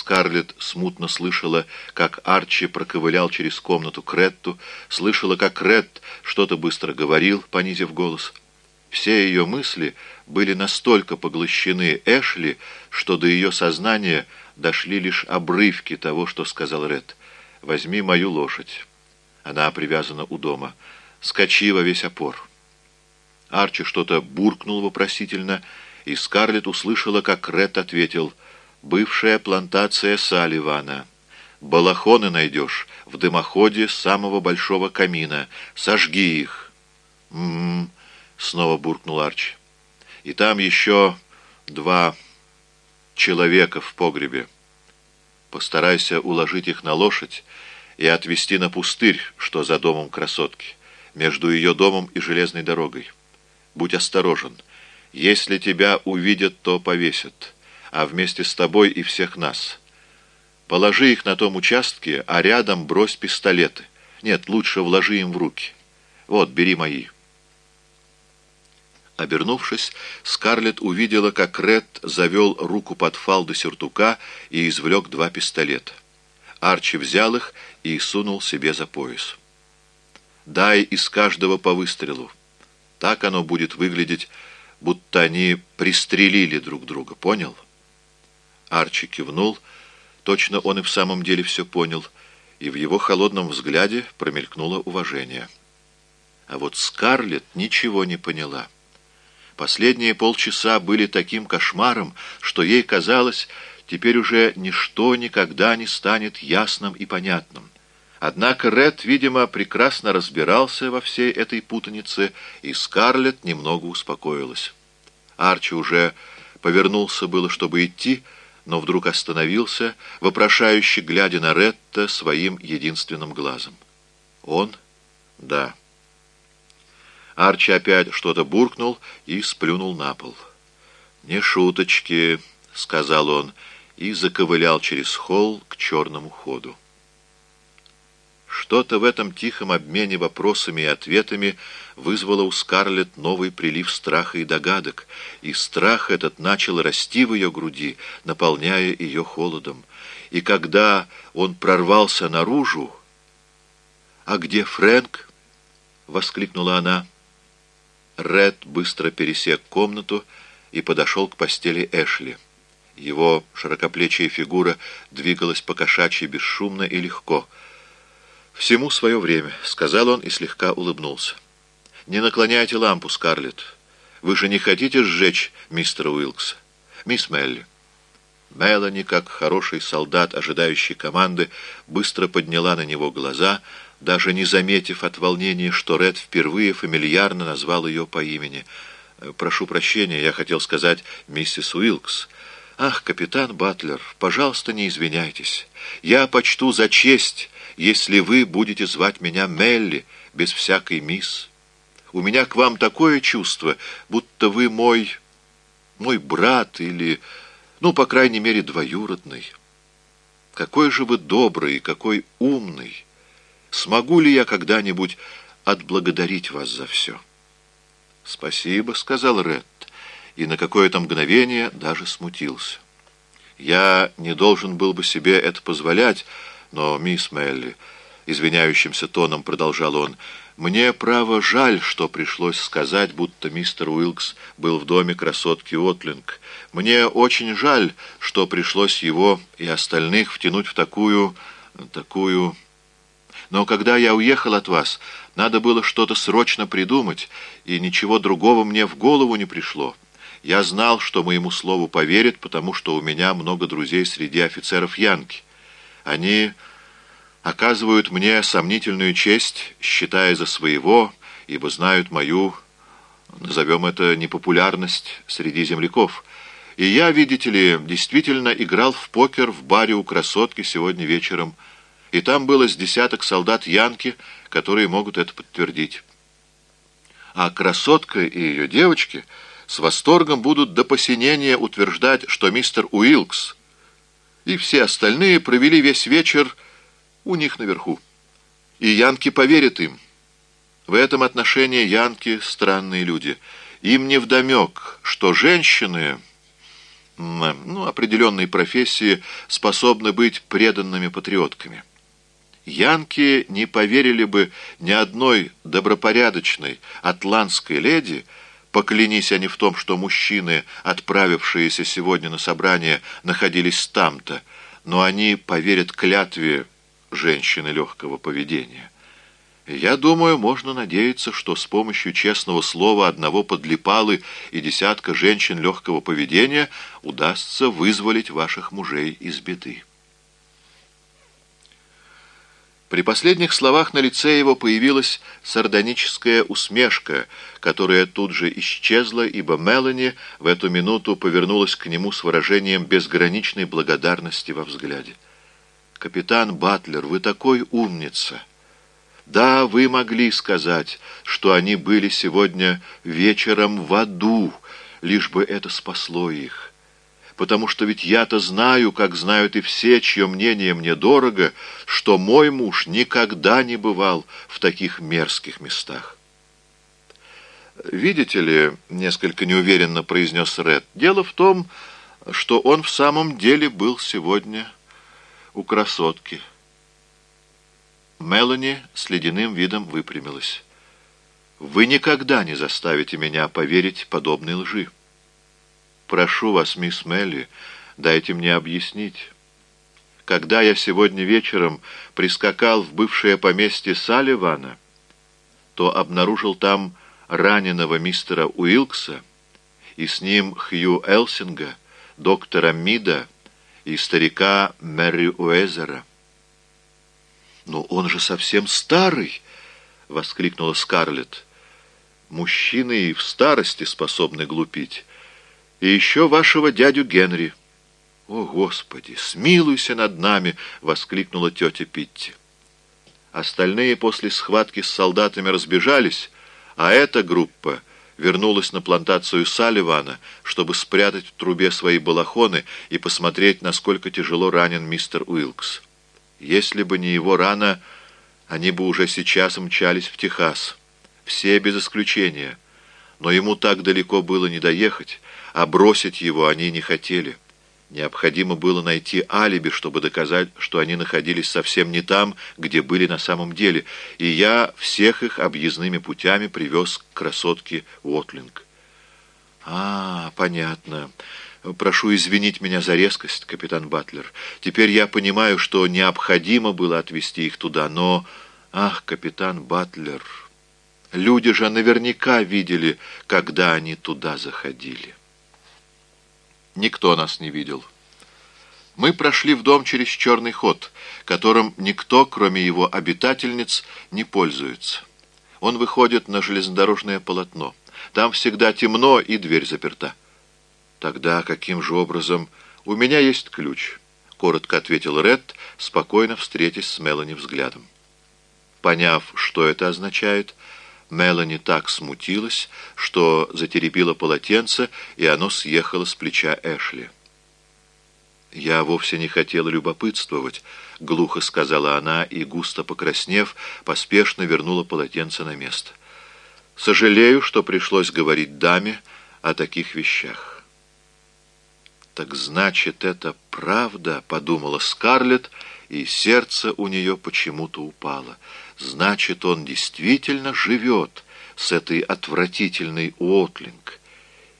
Скарлетт смутно слышала, как Арчи проковылял через комнату к Ретту, слышала, как Ретт что-то быстро говорил, понизив голос. Все ее мысли были настолько поглощены Эшли, что до ее сознания дошли лишь обрывки того, что сказал Ретт. «Возьми мою лошадь». Она привязана у дома. «Скачи во весь опор». Арчи что-то буркнул вопросительно, и Скарлетт услышала, как Ретт ответил — бывшая плантация Салливана. Балахоны найдешь в дымоходе самого большого камина. Сожги их. «М-м-м», снова буркнул Арчи. «И там еще два человека в погребе. Постарайся уложить их на лошадь и отвезти на пустырь, что за домом красотки, между ее домом и железной дорогой. Будь осторожен. Если тебя увидят, то повесят» а вместе с тобой и всех нас. Положи их на том участке, а рядом брось пистолеты. Нет, лучше вложи им в руки. Вот, бери мои». Обернувшись, Скарлетт увидела, как Ред завел руку под фалды сюртука и извлек два пистолета. Арчи взял их и сунул себе за пояс. «Дай из каждого по выстрелу. Так оно будет выглядеть, будто они пристрелили друг друга, понял?» Арчи кивнул. Точно он и в самом деле все понял, и в его холодном взгляде промелькнуло уважение. А вот Скарлетт ничего не поняла. Последние полчаса были таким кошмаром, что ей казалось, теперь уже ничто никогда не станет ясным и понятным. Однако Ред, видимо, прекрасно разбирался во всей этой путанице, и Скарлетт немного успокоилась. Арчи уже повернулся было, чтобы идти, но вдруг остановился, вопрошающе глядя на Ретта своим единственным глазом. «Он?» «Да». Арчи опять что-то буркнул и сплюнул на пол. «Не шуточки», — сказал он, и заковылял через холл к черному ходу. Что-то в этом тихом обмене вопросами и ответами вызвало у Скарлетт новый прилив страха и догадок, и страх этот начал расти в ее груди, наполняя ее холодом. И когда он прорвался наружу... «А где Фрэнк?» — воскликнула она. Ред быстро пересек комнату и подошел к постели Эшли. Его широкоплечья фигура двигалась по-кошачьи бесшумно и легко — «Всему свое время», — сказал он и слегка улыбнулся. «Не наклоняйте лампу, Скарлетт. Вы же не хотите сжечь мистера Уилкса? Мисс Мелли». Мелани, как хороший солдат, ожидающий команды, быстро подняла на него глаза, даже не заметив от волнения, что Ред впервые фамильярно назвал ее по имени. «Прошу прощения, я хотел сказать миссис Уилкс». «Ах, капитан Батлер, пожалуйста, не извиняйтесь. Я почту за честь если вы будете звать меня Мелли, без всякой мисс. У меня к вам такое чувство, будто вы мой... мой брат или, ну, по крайней мере, двоюродный. Какой же вы добрый, какой умный. Смогу ли я когда-нибудь отблагодарить вас за все?» «Спасибо», — сказал Ред, и на какое-то мгновение даже смутился. «Я не должен был бы себе это позволять, но, мисс Мелли, извиняющимся тоном продолжал он, мне, право, жаль, что пришлось сказать, будто мистер Уилкс был в доме красотки Отлинг. Мне очень жаль, что пришлось его и остальных втянуть в такую... такую... Но когда я уехал от вас, надо было что-то срочно придумать, и ничего другого мне в голову не пришло. Я знал, что моему слову поверят, потому что у меня много друзей среди офицеров Янки. Они оказывают мне сомнительную честь, считая за своего, ибо знают мою, назовем это, непопулярность среди земляков. И я, видите ли, действительно играл в покер в баре у красотки сегодня вечером, и там было с десяток солдат Янки, которые могут это подтвердить. А красотка и ее девочки с восторгом будут до посинения утверждать, что мистер Уилкс и все остальные провели весь вечер у них наверху. И янки поверят им. В этом отношении янки — странные люди. Им не вдомек, что женщины... ну, определенной профессии способны быть преданными патриотками. Янки не поверили бы ни одной добропорядочной атлантской леди, поклянись они в том, что мужчины, отправившиеся сегодня на собрание, находились там-то, но они поверят клятве женщины легкого поведения. Я думаю, можно надеяться, что с помощью честного слова одного подлипалы и десятка женщин легкого поведения удастся вызволить ваших мужей из беды. При последних словах на лице его появилась сардоническая усмешка, которая тут же исчезла, ибо Мелани в эту минуту повернулась к нему с выражением безграничной благодарности во взгляде. «Капитан Батлер, вы такой умница!» Да, вы могли сказать, что они были сегодня вечером в аду, лишь бы это спасло их. Потому что ведь я-то знаю, как знают и все, чье мнение мне дорого, что мой муж никогда не бывал в таких мерзких местах. «Видите ли, — несколько неуверенно произнес Ред, — дело в том, что он в самом деле был сегодня у красотки». Мелани с ледяным видом выпрямилась. «Вы никогда не заставите меня поверить подобной лжи. Прошу вас, мисс Мелли, дайте мне объяснить. Когда я сегодня вечером прискакал в бывшее поместье Салливана, то обнаружил там раненого мистера Уилкса и с ним Хью Элсинга, доктора Мида и старика Мэри Уэзера. «Но он же совсем старый!» — воскликнула Скарлетт. «Мужчины и в старости способны глупить. И еще вашего дядю Генри». «О, Господи, смилуйся над нами!» — воскликнула тетя Питти. Остальные после схватки с солдатами разбежались, а эта группа вернулась на плантацию Салливана, чтобы спрятать в трубе свои балахоны и посмотреть, насколько тяжело ранен мистер Уилкс. Если бы не его рана, они бы уже сейчас мчались в Техас. Все без исключения. Но ему так далеко было не доехать, а бросить его они не хотели. Необходимо было найти алиби, чтобы доказать, что они находились совсем не там, где были на самом деле, и я всех их объездными путями привез к красотке Уотлинг. «А, понятно. Прошу извинить меня за резкость, капитан Батлер. Теперь я понимаю, что необходимо было отвезти их туда, но... Ах, капитан Батлер, люди же наверняка видели, когда они туда заходили. Никто нас не видел. Мы прошли в дом через черный ход, которым никто, кроме его обитательниц, не пользуется. Он выходит на железнодорожное полотно. Там всегда темно и дверь заперта. «Тогда каким же образом...» «У меня есть ключ», — коротко ответил Ред, спокойно встретясь с Мелани взглядом. Поняв, что это означает, Мелани так смутилась, что затеребила полотенце, и оно съехало с плеча Эшли. «Я вовсе не хотела любопытствовать», — глухо сказала она и, густо покраснев, поспешно вернула полотенце на место. «Сожалею, что пришлось говорить даме о таких вещах». «Так значит, это правда», — подумала Скарлетт, и сердце у нее почему-то упало. «Значит, он действительно живет с этой отвратительной Уотлинг,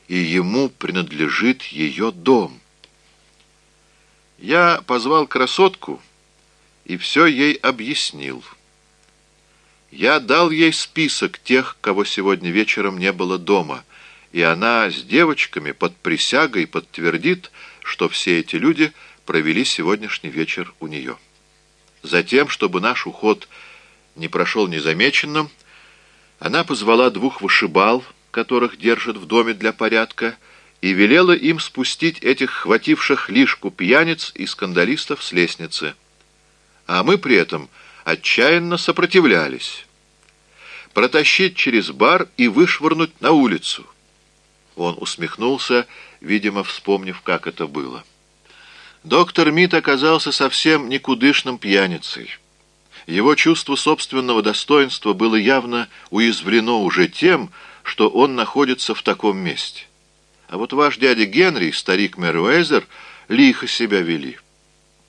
и ему принадлежит ее дом». Я позвал красотку и все ей объяснил. Я дал ей список тех, кого сегодня вечером не было дома — и она с девочками под присягой подтвердит, что все эти люди провели сегодняшний вечер у нее. Затем, чтобы наш уход не прошел незамеченным, она позвала двух вышибал, которых держат в доме для порядка, и велела им спустить этих хвативших лишку пьяниц и скандалистов с лестницы. А мы при этом отчаянно сопротивлялись. Протащить через бар и вышвырнуть на улицу — он усмехнулся, видимо, вспомнив, как это было. Доктор Мит оказался совсем никудышным пьяницей. Его чувство собственного достоинства было явно уязвлено уже тем, что он находится в таком месте. А вот ваш дядя Генри старик Меруэзер лихо себя вели.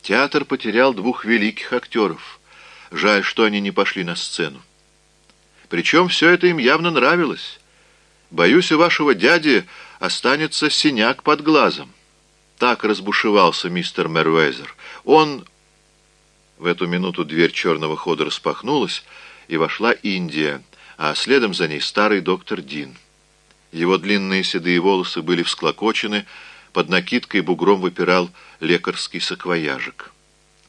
Театр потерял двух великих актеров. Жаль, что они не пошли на сцену. Причем все это им явно нравилось. Боюсь, у вашего дяди останется синяк под глазом. Так разбушевался мистер Меруэзер. Он... В эту минуту дверь черного хода распахнулась, и вошла Индия, а следом за ней старый доктор Дин. Его длинные седые волосы были всклокочены, под накидкой бугром выпирал лекарский саквояжик.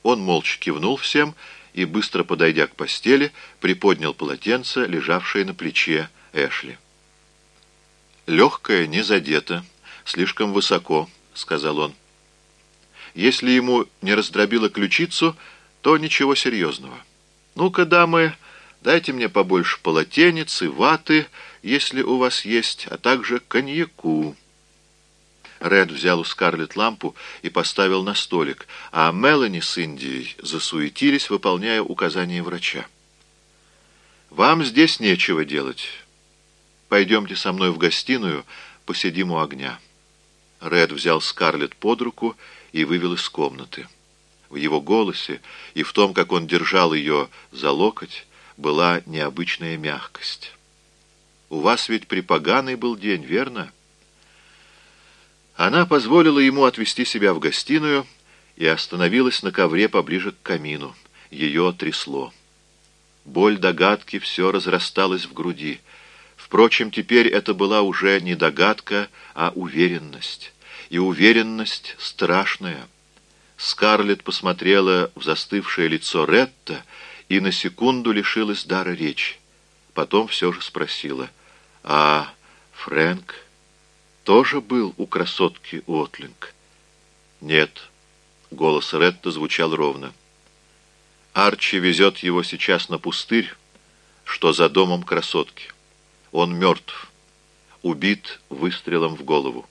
Он молча кивнул всем и, быстро подойдя к постели, приподнял полотенце, лежавшее на плече Эшли. «Легкое не задето, слишком высоко», — сказал он. «Если ему не раздробило ключицу, то ничего серьезного. Ну-ка, дамы, дайте мне побольше полотенец и ваты, если у вас есть, а также коньяку». Ред взял у Скарлетт лампу и поставил на столик, а Мелани с Индией засуетились, выполняя указания врача. «Вам здесь нечего делать. Пойдемте со мной в гостиную, посидим у огня». Ред взял Скарлетт под руку и вывел из комнаты. В его голосе и в том, как он держал ее за локоть, была необычная мягкость. «У вас ведь припоганый был день, верно?» Она позволила ему отвести себя в гостиную и остановилась на ковре поближе к камину. Ее трясло. Боль догадки все разрасталась в груди. Впрочем, теперь это была уже не догадка, а уверенность. И уверенность страшная. Скарлетт посмотрела в застывшее лицо Ретта и на секунду лишилась дара речи. Потом все же спросила, «А Фрэнк?» тоже был у красотки Уотлинг? Нет. Голос Ретта звучал ровно. Арчи везет его сейчас на пустырь, что за домом красотки. Он мертв, убит выстрелом в голову.